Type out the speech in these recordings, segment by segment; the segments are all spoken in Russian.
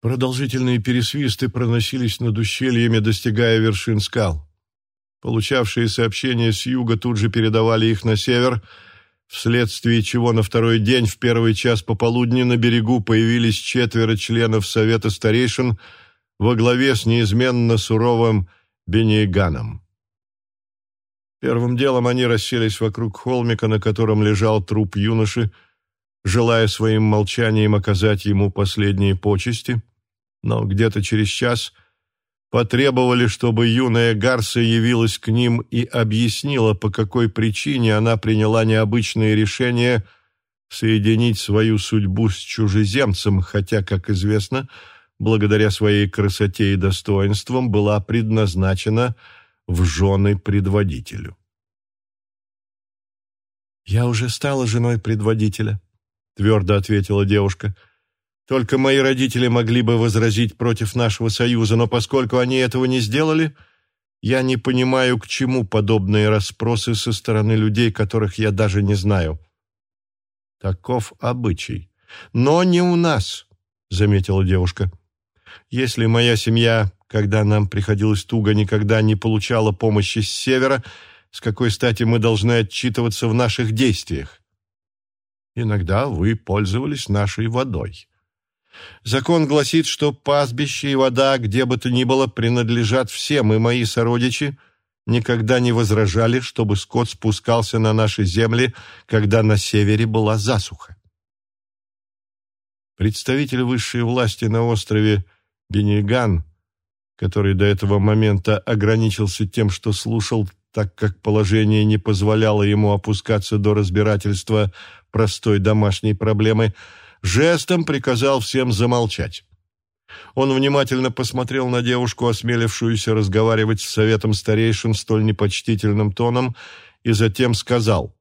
Продолжительные пересвисты проносились над ущельями, достигая вершин скал. Получавшие сообщения с юга тут же передавали их на север, вследствие чего на второй день в первый час пополудни на берегу появились четверо членов Совета старейшин во главе с неизменно суровым Бенейганом. Первым делом они расселись вокруг холмика, на котором лежал труп юноши, желая своим молчанием оказать ему последние почести, но где-то через час потребовали, чтобы юная Гарса явилась к ним и объяснила, по какой причине она приняла необычное решение соединить свою судьбу с чужеземцем, хотя, как известно, благодаря своей красоте и достоинствам была предназначена в жены предводителю. «Я уже стала женой предводителя», твердо ответила девушка. Только мои родители могли бы возразить против нашего союза, но поскольку они этого не сделали, я не понимаю, к чему подобные расспросы со стороны людей, которых я даже не знаю. Таков обычай. Но не у нас, заметила девушка. Если моя семья, когда нам приходилось туго, никогда не получала помощи с севера, с какой стати мы должны отчитываться в наших действиях? Иногда вы пользовались нашей водой. Закон гласит, что пастбище и вода, где бы то ни было, принадлежат всем, и мои сородичи никогда не возражали, чтобы скот спускался на наши земли, когда на севере была засуха. Представитель высшей власти на острове Бениган, который до этого момента ограничился тем, что слушал, так как положение не позволяло ему опускаться до разбирательства простой домашней проблемы, жестом приказал всем замолчать. Он внимательно посмотрел на девушку, осмелившуюся разговаривать с советом старейшин столь непочтительным тоном, и затем сказал,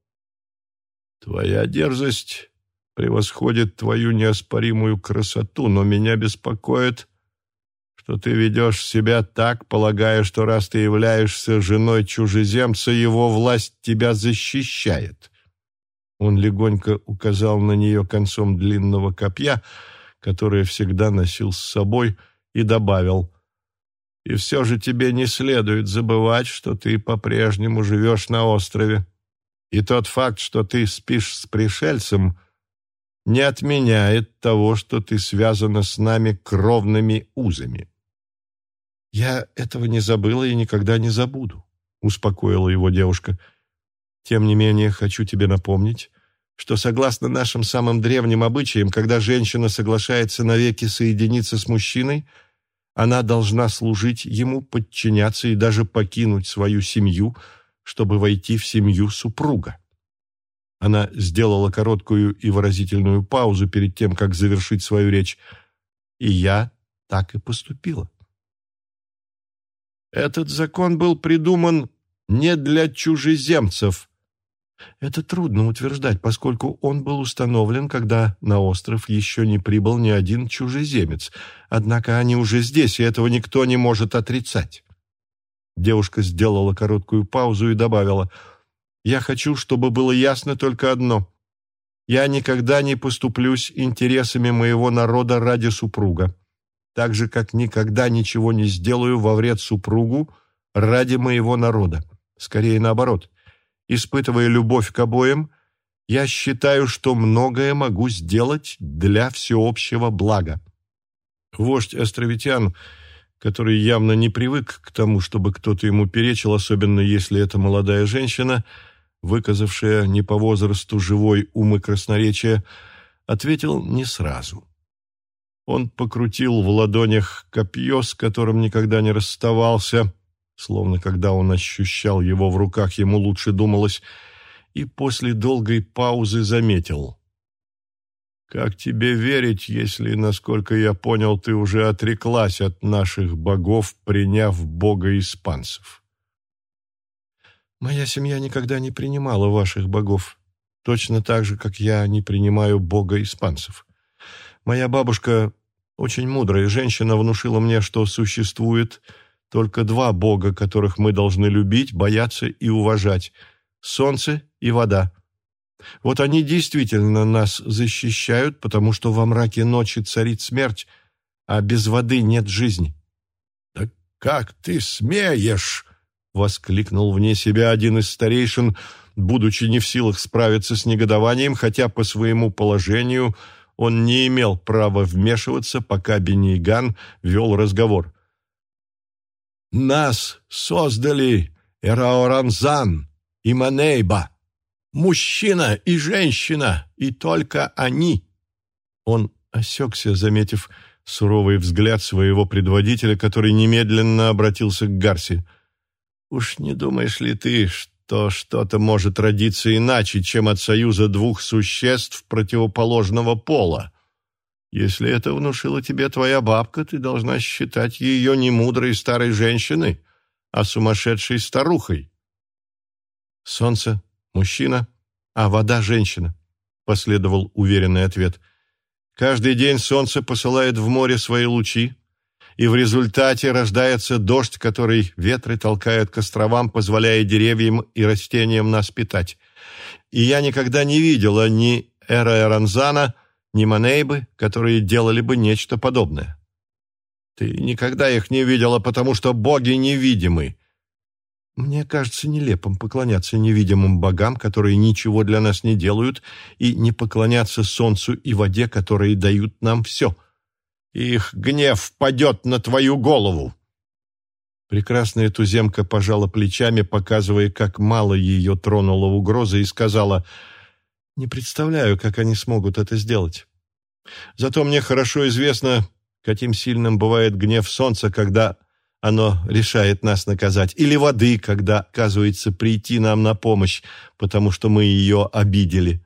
«Твоя дерзость превосходит твою неоспоримую красоту, но меня беспокоит, что ты ведешь себя так, полагая, что раз ты являешься женой чужеземца, его власть тебя защищает. Он легонько указал на нее концом длинного копья, которое всегда носил с собой, и добавил, «И все же тебе не следует забывать, что ты по-прежнему живешь на острове. И тот факт, что ты спишь с пришельцем, не отменяет того, что ты связана с нами кровными узами». «Я этого не забыла и никогда не забуду», — успокоила его девушка. Тем не менее, хочу тебе напомнить, что согласно нашим самым древним обычаям, когда женщина соглашается навеки соединиться с мужчиной, она должна служить ему, подчиняться и даже покинуть свою семью, чтобы войти в семью супруга. Она сделала короткую и выразительную паузу перед тем, как завершить свою речь, и я так и поступила. Этот закон был придуман не для чужеземцев, это трудно утверждать, поскольку он был установлен, когда на остров еще не прибыл ни один чужеземец. Однако они уже здесь, и этого никто не может отрицать. Девушка сделала короткую паузу и добавила, «Я хочу, чтобы было ясно только одно. Я никогда не поступлюсь интересами моего народа ради супруга, так же, как никогда ничего не сделаю во вред супругу ради моего народа. Скорее наоборот». Испытывая любовь к обоим, я считаю, что многое могу сделать для всеобщего блага. Вождь островитян, который явно не привык к тому, чтобы кто-то ему перечил, особенно если это молодая женщина, выказавшая не по возрасту живой ум и красноречие, ответил не сразу. Он покрутил в ладонях копье, с которым никогда не расставался, словно когда он ощущал его в руках, ему лучше думалось, и после долгой паузы заметил. «Как тебе верить, если, насколько я понял, ты уже отреклась от наших богов, приняв бога испанцев?» «Моя семья никогда не принимала ваших богов, точно так же, как я не принимаю бога испанцев. Моя бабушка, очень мудрая женщина, внушила мне, что существует только два бога, которых мы должны любить, бояться и уважать – солнце и вода. Вот они действительно нас защищают, потому что во мраке ночи царит смерть, а без воды нет жизни. «Да как ты смеешь!» — воскликнул вне себя один из старейшин, будучи не в силах справиться с негодованием, хотя по своему положению он не имел права вмешиваться, пока Бениган вел разговор. «Нас создали Эраоранзан и Манейба, мужчина и женщина, и только они». Он осекся, заметив суровый взгляд своего предводителя, который немедленно обратился к Гарси. «Уж не думаешь ли ты, что что-то может родиться иначе, чем от союза двух существ противоположного пола? Если это внушила тебе твоя бабка, ты должна считать ее не мудрой старой женщиной, а сумасшедшей старухой». «Солнце — мужчина, а вода — женщина», — последовал уверенный ответ — Каждый день солнце посылает в море свои лучи, и в результате рождается дождь, который ветры толкают к островам, позволяя деревьям и растениям нас питать. И я никогда не видела ни Эра Эранзана, ни Манейбы, которые делали бы нечто подобное. Ты никогда их не видела, потому что боги невидимы. Мне кажется нелепым поклоняться невидимым богам, которые ничего для нас не делают, и не поклоняться солнцу и воде, которые дают нам все. Их гнев падет на твою голову. Прекрасная туземка пожала плечами, показывая, как мало ее тронула угроза, и сказала, «Не представляю, как они смогут это сделать. Зато мне хорошо известно, каким сильным бывает гнев солнца, когда оно решает нас наказать, или воды, когда оказывается прийти нам на помощь, потому что мы ее обидели.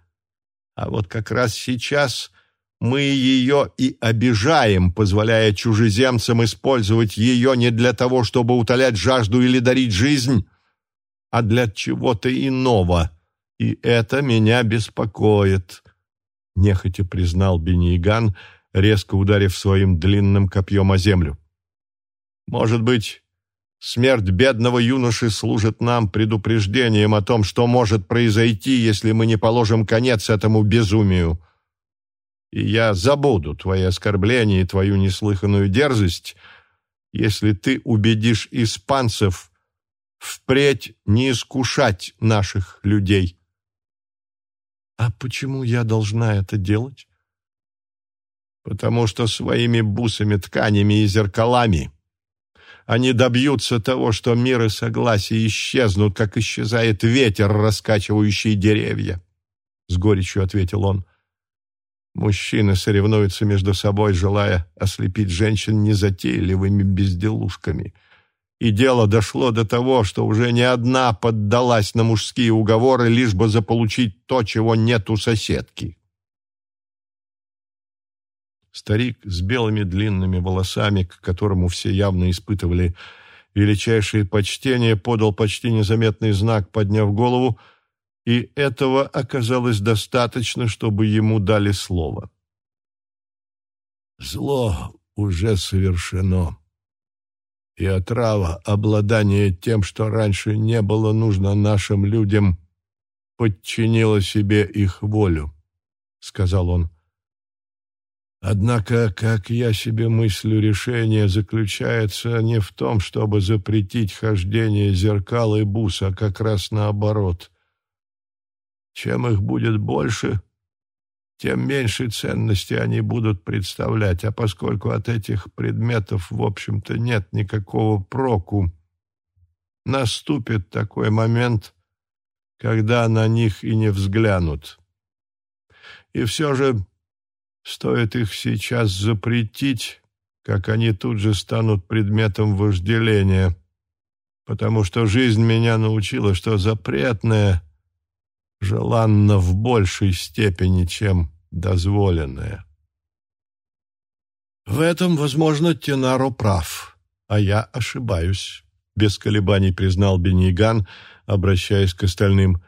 А вот как раз сейчас мы ее и обижаем, позволяя чужеземцам использовать ее не для того, чтобы утолять жажду или дарить жизнь, а для чего-то иного. И это меня беспокоит, — нехотя признал Бениган, резко ударив своим длинным копьем о землю. Может быть, смерть бедного юноши служит нам предупреждением о том, что может произойти, если мы не положим конец этому безумию. И я забуду твои оскорбления и твою неслыханную дерзость, если ты убедишь испанцев впредь не искушать наших людей. А почему я должна это делать? Потому что своими бусами, тканями и зеркалами они добьются того, что мир и согласие исчезнут, как исчезает ветер, раскачивающий деревья. С горечью ответил он. Мужчины соревнуются между собой, желая ослепить женщин незатейливыми безделушками. И дело дошло до того, что уже не одна поддалась на мужские уговоры, лишь бы заполучить то, чего нет у соседки. Старик с белыми длинными волосами, к которому все явно испытывали величайшее почтение, подал почти незаметный знак, подняв голову, и этого оказалось достаточно, чтобы ему дали слово. «Зло уже совершено, и отрава, обладание тем, что раньше не было нужно нашим людям, подчинила себе их волю», — сказал он. Однако, как я себе мыслю, решение заключается не в том, чтобы запретить хождение зеркал и бус, а как раз наоборот. Чем их будет больше, тем меньше ценности они будут представлять, а поскольку от этих предметов, в общем-то, нет никакого проку, наступит такой момент, когда на них и не взглянут. И все же Стоит их сейчас запретить, как они тут же станут предметом вожделения, потому что жизнь меня научила, что запретное желанно в большей степени, чем дозволенное. В этом, возможно, Тенаро прав, а я ошибаюсь, без колебаний признал Бениган, обращаясь к остальным.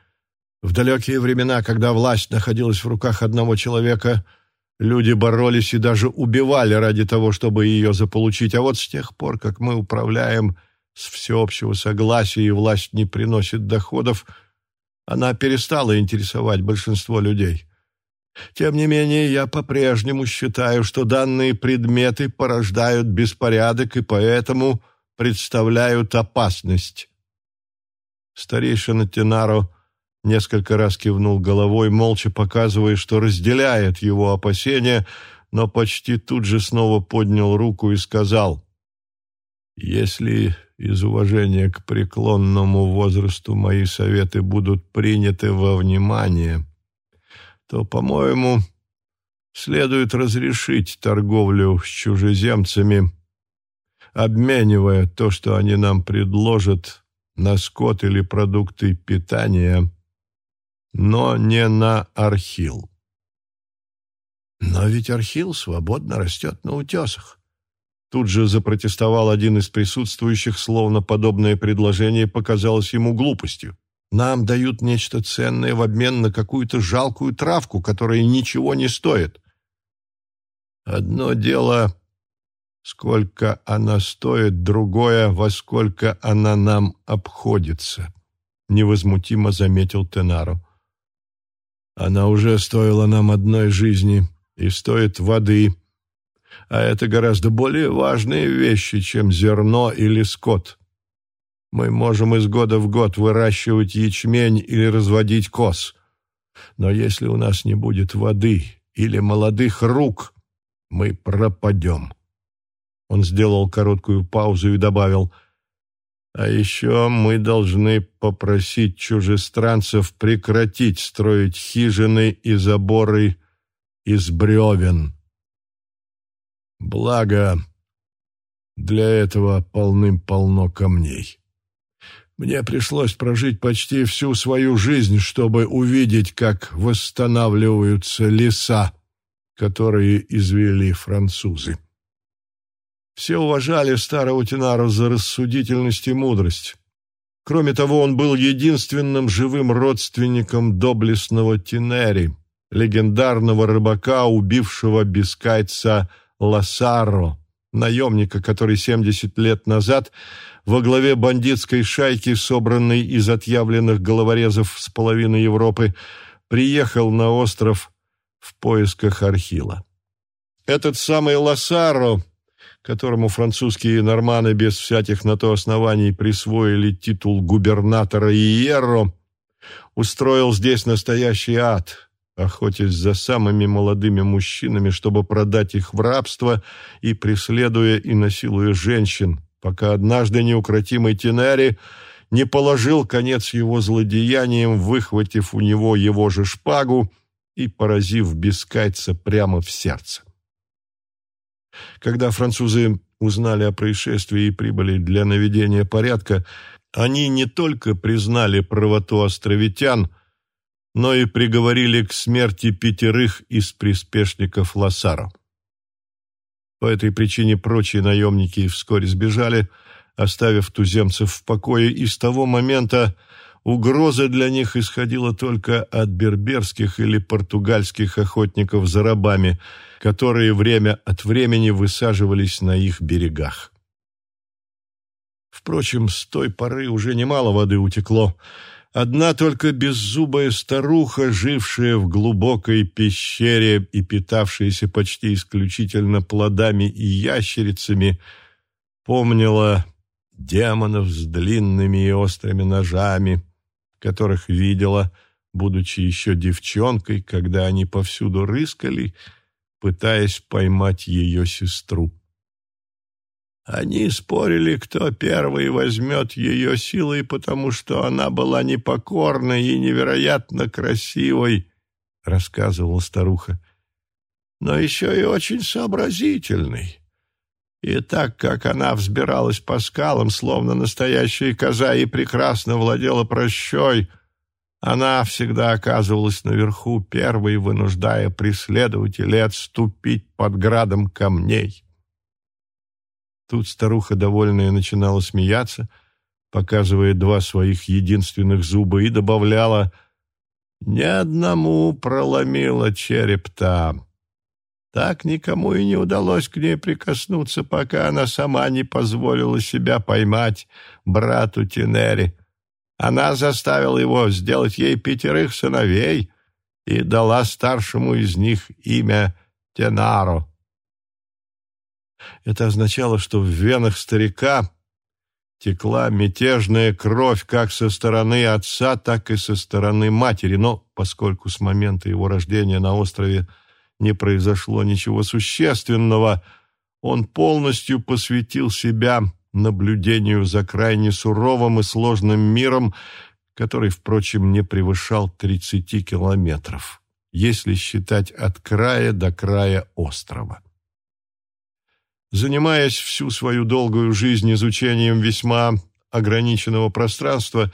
В далекие времена, когда власть находилась в руках одного человека – Люди боролись и даже убивали ради того, чтобы ее заполучить. А вот с тех пор, как мы управляем с всеобщего согласия и власть не приносит доходов, она перестала интересовать большинство людей. Тем не менее, я по-прежнему считаю, что данные предметы порождают беспорядок и поэтому представляют опасность. Старейшина Тенаро несколько раз кивнул головой, молча показывая, что разделяет его опасения, но почти тут же снова поднял руку и сказал, «Если из уважения к преклонному возрасту мои советы будут приняты во внимание, то, по-моему, следует разрешить торговлю с чужеземцами, обменивая то, что они нам предложат, на скот или продукты питания, но не на архил. Но ведь архил свободно растет на утесах. Тут же запротестовал один из присутствующих, словно подобное предложение показалось ему глупостью. Нам дают нечто ценное в обмен на какую-то жалкую травку, которая ничего не стоит. Одно дело, сколько она стоит, другое, во сколько она нам обходится, — невозмутимо заметил Тенаро. Она уже стоила нам одной жизни и стоит воды, а это гораздо более важные вещи, чем зерно или скот. Мы можем из года в год выращивать ячмень или разводить коз. Но если у нас не будет воды или молодых рук, мы пропадем. Он сделал короткую паузу и добавил, «А еще мы должны попросить чужестранцев прекратить строить хижины и заборы из бревен. Благо, для этого полным-полно камней». Мне пришлось прожить почти всю свою жизнь, чтобы увидеть, как восстанавливаются леса, которые извели французы. Все уважали старого Тинару за рассудительность и мудрость. Кроме того, он был единственным живым родственником доблестного Тинери, легендарного рыбака, убившего бискайца Лассаро, наемника, который 70 лет назад во главе бандитской шайки, собранной из отъявленных головорезов с половины Европы, приехал на остров в поисках Архила. Этот самый Лассаро, которому французские норманы без всяких на то оснований присвоили титул губернатора Иерро, устроил здесь настоящий ад, охотясь за самыми молодыми мужчинами, чтобы продать их в рабство и преследуя и насилуя женщин, пока однажды неукротимый Тинери не положил конец его злодеяниям, выхватив у него его же шпагу и поразив бескайца прямо в сердце. Когда французы узнали о происшествии и прибыли для наведения порядка, они не только признали правоту островитян, но и приговорили к смерти пятерых из приспешников Лассаро. По этой причине прочие наемники вскоре сбежали, оставив туземцев в покое, и с того момента угроза для них исходила только от берберских или португальских охотников за рабами, которые время от времени высаживались на их берегах. Впрочем, с той поры уже немало воды утекло, Одна только беззубая старуха, жившая в глубокой пещере и питавшаяся почти исключительно плодами и ящерицами, помнила демонов с длинными и острыми ножами, которых видела, будучи еще девчонкой, когда они повсюду рыскали, пытаясь поймать ее сестру. Они спорили, кто первый возьмет ее силой, потому что она была непокорной и невероятно красивой, — рассказывала старуха, — но еще и очень сообразительной. И так как она взбиралась по скалам, словно настоящая коза, и прекрасно владела прощой, она всегда оказывалась наверху, первой вынуждая преследователей отступить под градом камней. Тут старуха, довольная, начинала смеяться, показывая два своих единственных зуба, и добавляла «Ни одному проломила череп там». Так никому и не удалось к ней прикоснуться, пока она сама не позволила себя поймать брату Тинери. Она заставила его сделать ей пятерых сыновей, и дала старшему из них имя Тенаро. Это означало, что в венах старика текла мятежная кровь как со стороны отца, так и со стороны матери, но поскольку с момента его рождения на острове не произошло ничего существенного, он полностью посвятил себя наблюдению за крайне суровым и сложным миром, который, впрочем, не превышал 30 километров, если считать от края до края острова. Занимаясь всю свою долгую жизнь изучением весьма ограниченного пространства,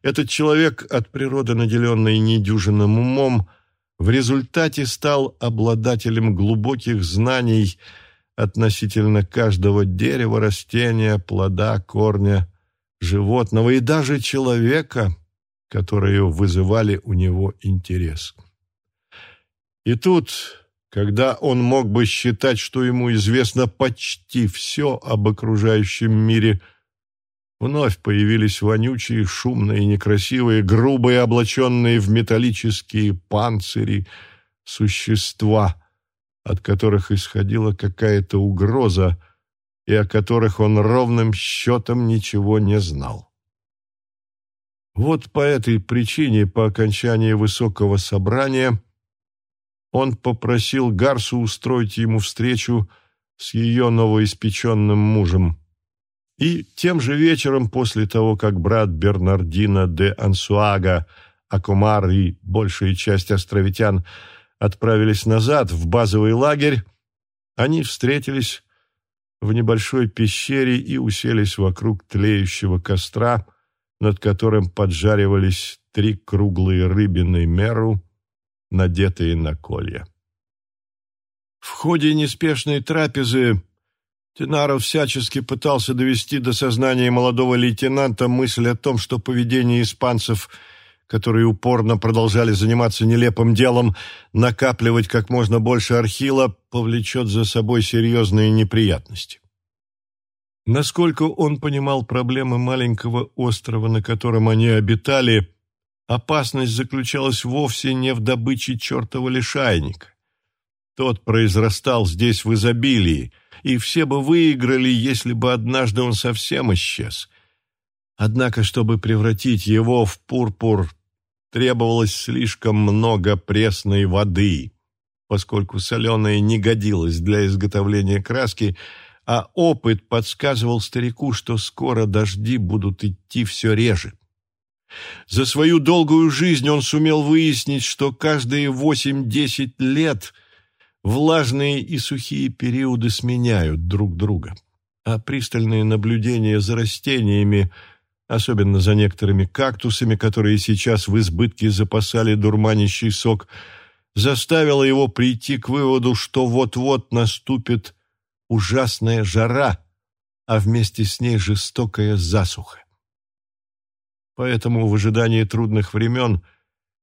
этот человек, от природы наделенный недюжинным умом, в результате стал обладателем глубоких знаний относительно каждого дерева, растения, плода, корня, животного и даже человека, которые вызывали у него интерес. И тут, когда он мог бы считать, что ему известно почти все об окружающем мире, вновь появились вонючие, шумные, некрасивые, грубые, облаченные в металлические панцири существа, от которых исходила какая-то угроза, и о которых он ровным счетом ничего не знал. Вот по этой причине, по окончании высокого собрания, он попросил Гарсу устроить ему встречу с ее новоиспеченным мужем. И тем же вечером, после того, как брат Бернардина де Ансуага, Акумар и большая часть островитян отправились назад в базовый лагерь, они встретились в небольшой пещере и уселись вокруг тлеющего костра, над которым поджаривались три круглые рыбины меру, надетые на колья. В ходе неспешной трапезы Тенаров всячески пытался довести до сознания молодого лейтенанта мысль о том, что поведение испанцев – которые упорно продолжали заниматься нелепым делом, накапливать как можно больше архила, повлечет за собой серьезные неприятности. Насколько он понимал проблемы маленького острова, на котором они обитали, опасность заключалась вовсе не в добыче чертова лишайника. Тот произрастал здесь в изобилии, и все бы выиграли, если бы однажды он совсем исчез. Однако, чтобы превратить его в пурпур, требовалось слишком много пресной воды, поскольку соленая не годилась для изготовления краски, а опыт подсказывал старику, что скоро дожди будут идти все реже. За свою долгую жизнь он сумел выяснить, что каждые восемь-десять лет влажные и сухие периоды сменяют друг друга, а пристальное наблюдение за растениями – особенно за некоторыми кактусами, которые сейчас в избытке запасали дурманящий сок, заставило его прийти к выводу, что вот-вот наступит ужасная жара, а вместе с ней жестокая засуха. Поэтому в ожидании трудных времен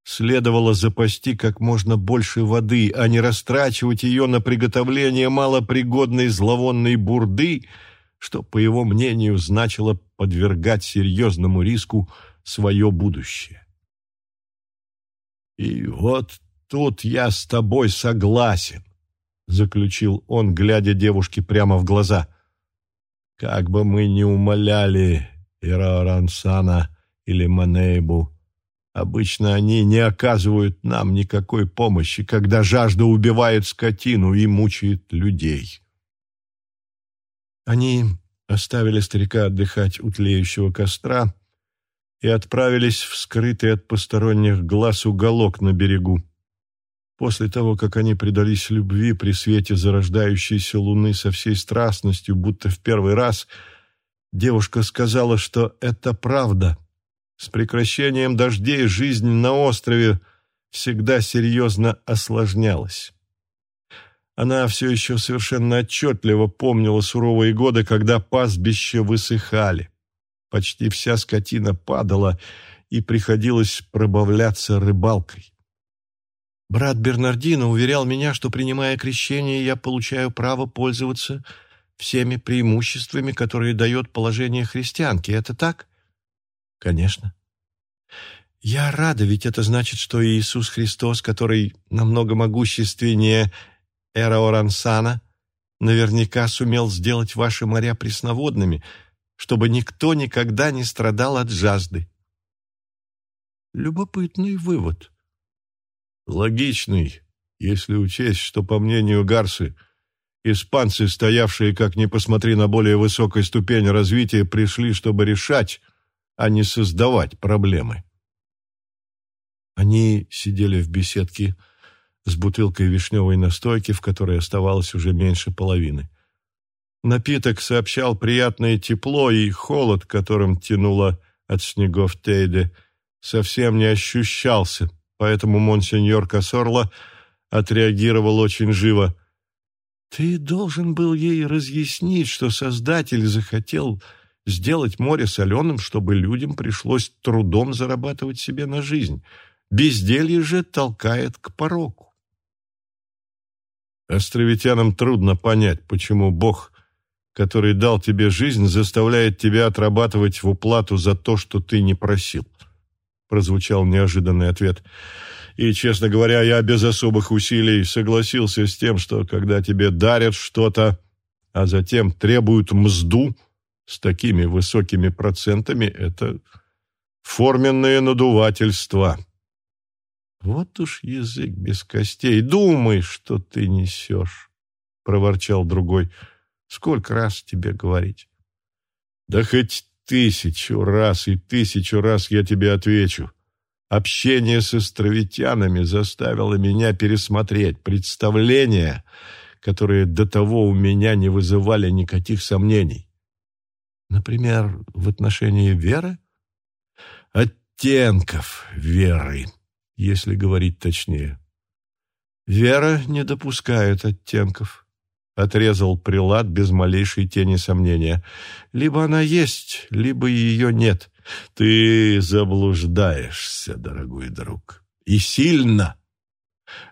следовало запасти как можно больше воды, а не растрачивать ее на приготовление малопригодной зловонной бурды – что, по его мнению, значило подвергать серьезному риску свое будущее. «И вот тут я с тобой согласен», — заключил он, глядя девушке прямо в глаза. «Как бы мы ни умоляли Ирарансана или Манейбу, обычно они не оказывают нам никакой помощи, когда жажда убивает скотину и мучает людей». Они оставили старика отдыхать у тлеющего костра и отправились в скрытый от посторонних глаз уголок на берегу. После того, как они предались любви при свете зарождающейся луны со всей страстностью, будто в первый раз, девушка сказала, что это правда. С прекращением дождей жизнь на острове всегда серьезно осложнялась. Она все еще совершенно отчетливо помнила суровые годы, когда пастбища высыхали. Почти вся скотина падала, и приходилось пробавляться рыбалкой. Брат Бернардино уверял меня, что, принимая крещение, я получаю право пользоваться всеми преимуществами, которые дает положение христианки. Это так? Конечно. Я рада, ведь это значит, что Иисус Христос, который намного могущественнее Эраорансана, наверняка сумел сделать ваши моря пресноводными, чтобы никто никогда не страдал от жажды. Любопытный вывод. Логичный, если учесть, что, по мнению Гарсы, испанцы, стоявшие, как ни посмотри, на более высокой ступени развития, пришли, чтобы решать, а не создавать проблемы. Они сидели в беседке с бутылкой вишневой настойки, в которой оставалось уже меньше половины. Напиток сообщал приятное тепло и холод, которым тянуло от снегов Тейде, совсем не ощущался, поэтому монсеньор Кассорло отреагировал очень живо. «Ты должен был ей разъяснить, что Создатель захотел сделать море соленым, чтобы людям пришлось трудом зарабатывать себе на жизнь. Безделье же толкает к пороку». Островитянам трудно понять, почему Бог который дал тебе жизнь, заставляет тебя отрабатывать в уплату за то, что ты не просил. Прозвучал неожиданный ответ. И, честно говоря, я без особых усилий согласился с тем, что когда тебе дарят что-то, а затем требуют мзду с такими высокими процентами, это форменное надувательство. Вот уж язык без костей. Думай, что ты несешь, — проворчал другой. — Сколько раз тебе говорить? Да хоть тысячу раз и тысячу раз я тебе отвечу. Общение с островитянами заставило меня пересмотреть представления, которые до того у меня не вызывали никаких сомнений. Например, в отношении веры? Оттенков веры, если говорить точнее. Вера не допускает оттенков. — отрезал прилад без малейшей тени сомнения. «Либо она есть, либо ее нет. Ты заблуждаешься, дорогой друг. И сильно.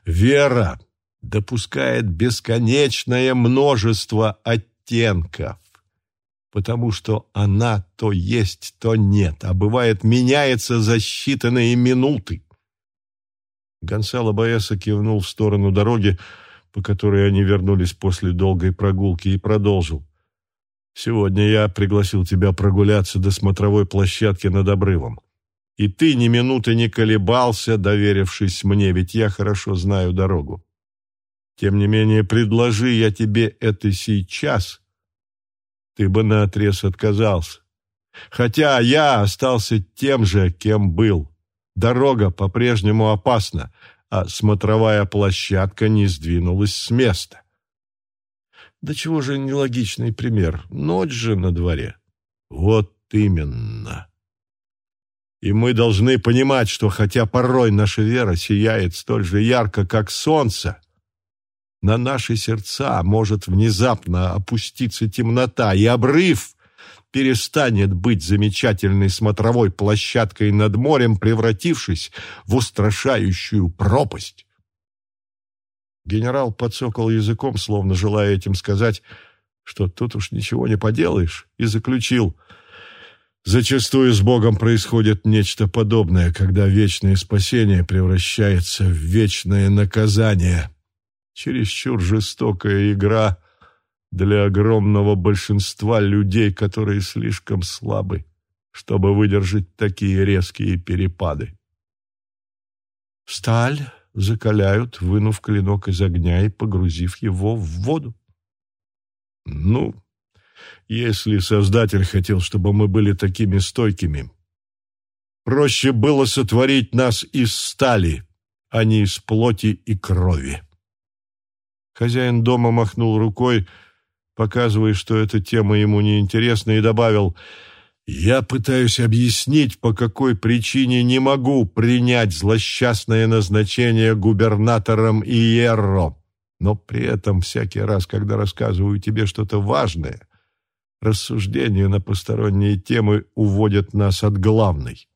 Вера допускает бесконечное множество оттенков, потому что она то есть, то нет, а бывает меняется за считанные минуты». Гонсало Баэса кивнул в сторону дороги, по которой они вернулись после долгой прогулки, и продолжил. «Сегодня я пригласил тебя прогуляться до смотровой площадки над обрывом. И ты ни минуты не колебался, доверившись мне, ведь я хорошо знаю дорогу. Тем не менее, предложи я тебе это сейчас, ты бы наотрез отказался. Хотя я остался тем же, кем был. Дорога по-прежнему опасна, а смотровая площадка не сдвинулась с места. Да чего же нелогичный пример? Ночь же на дворе. Вот именно. И мы должны понимать, что хотя порой наша вера сияет столь же ярко, как солнце, на наши сердца может внезапно опуститься темнота, и обрыв перестанет быть замечательной смотровой площадкой над морем, превратившись в устрашающую пропасть. Генерал подсокал языком, словно желая этим сказать, что тут уж ничего не поделаешь, и заключил «Зачастую с Богом происходит нечто подобное, когда вечное спасение превращается в вечное наказание. Чересчур жестокая игра — для огромного большинства людей, которые слишком слабы, чтобы выдержать такие резкие перепады. Сталь закаляют, вынув клинок из огня и погрузив его в воду. Ну, если Создатель хотел, чтобы мы были такими стойкими, проще было сотворить нас из стали, а не из плоти и крови. Хозяин дома махнул рукой, показывая, что эта тема ему не интересна, и добавил «Я пытаюсь объяснить, по какой причине не могу принять злосчастное назначение губернатором Иерро, но при этом всякий раз, когда рассказываю тебе что-то важное, рассуждения на посторонние темы уводят нас от главной».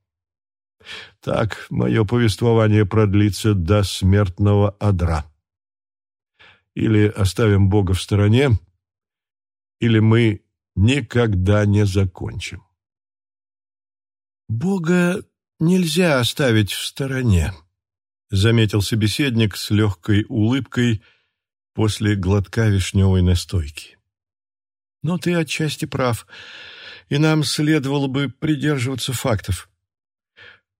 Так мое повествование продлится до смертного адра. Или оставим Бога в стороне или мы никогда не закончим. Бога нельзя оставить в стороне», — заметил собеседник с легкой улыбкой после глотка вишневой настойки. «Но ты отчасти прав, и нам следовало бы придерживаться фактов.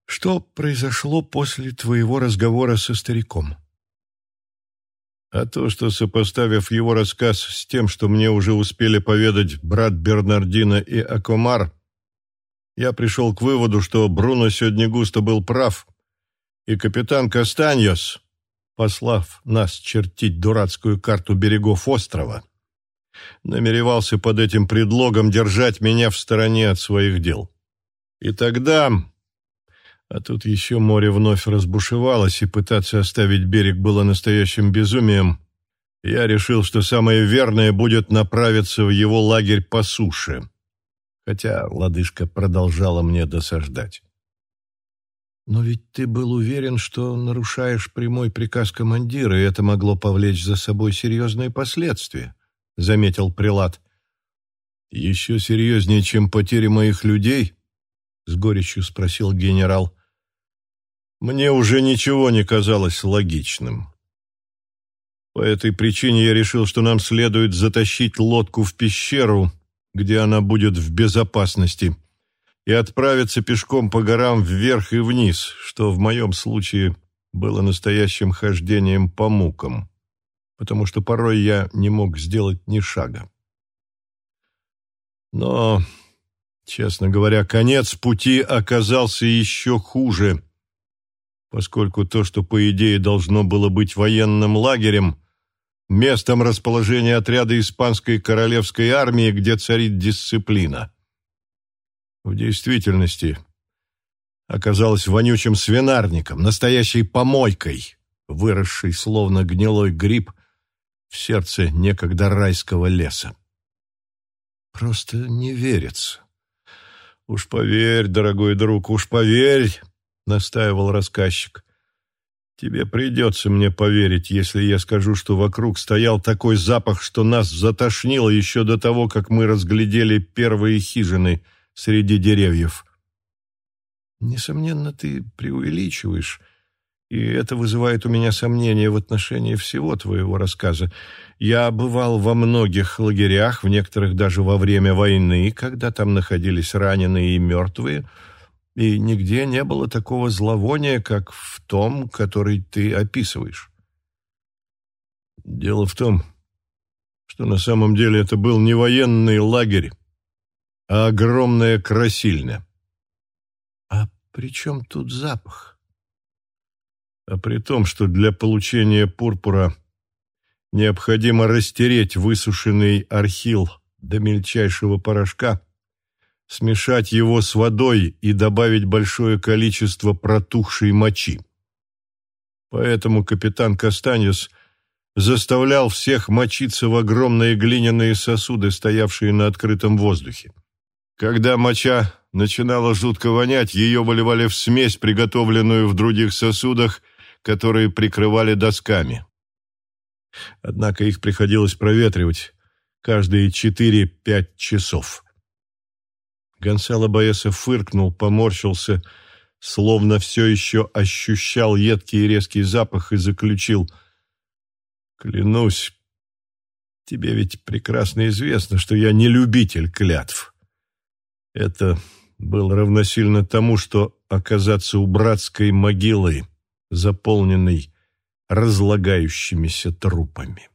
Что произошло после твоего разговора со стариком?» А то, что, сопоставив его рассказ с тем, что мне уже успели поведать брат Бернардина и Акомар, я пришел к выводу, что Бруно сегодня густо был прав, и капитан Кастаньос, послав нас чертить дурацкую карту берегов острова, намеревался под этим предлогом держать меня в стороне от своих дел. И тогда... А тут еще море вновь разбушевалось, и пытаться оставить берег было настоящим безумием. Я решил, что самое верное будет направиться в его лагерь по суше хотя лодыжка продолжала мне досаждать. «Но ведь ты был уверен, что нарушаешь прямой приказ командира, и это могло повлечь за собой серьезные последствия», — заметил Прилад. «Еще серьезнее, чем потери моих людей?» — с горечью спросил генерал. «Мне уже ничего не казалось логичным. По этой причине я решил, что нам следует затащить лодку в пещеру где она будет в безопасности, и отправиться пешком по горам вверх и вниз, что в моем случае было настоящим хождением по мукам, потому что порой я не мог сделать ни шага. Но, честно говоря, конец пути оказался еще хуже, поскольку то, что, по идее, должно было быть военным лагерем, местом расположения отряда испанской королевской армии, где царит дисциплина. В действительности оказалась вонючим свинарником, настоящей помойкой, выросшей словно гнилой гриб в сердце некогда райского леса. Просто не верится. «Уж поверь, дорогой друг, уж поверь», — настаивал рассказчик. Тебе придется мне поверить, если я скажу, что вокруг стоял такой запах, что нас затошнило еще до того, как мы разглядели первые хижины среди деревьев. Несомненно, ты преувеличиваешь, и это вызывает у меня сомнения в отношении всего твоего рассказа. Я бывал во многих лагерях, в некоторых даже во время войны, когда там находились раненые и мертвые — и нигде не было такого зловония, как в том, который ты описываешь. Дело в том, что на самом деле это был не военный лагерь, а огромная красильня. А при чем тут запах? А при том, что для получения пурпура необходимо растереть высушенный архил до мельчайшего порошка, смешать его с водой и добавить большое количество протухшей мочи. Поэтому капитан Кастаньес заставлял всех мочиться в огромные глиняные сосуды, стоявшие на открытом воздухе. Когда моча начинала жутко вонять, ее выливали в смесь, приготовленную в других сосудах, которые прикрывали досками. Однако их приходилось проветривать каждые четыре-пять часов. Гонсало Баеса фыркнул, поморщился, словно все еще ощущал едкий и резкий запах и заключил. «Клянусь, тебе ведь прекрасно известно, что я не любитель клятв. Это было равносильно тому, что оказаться у братской могилы, заполненной разлагающимися трупами».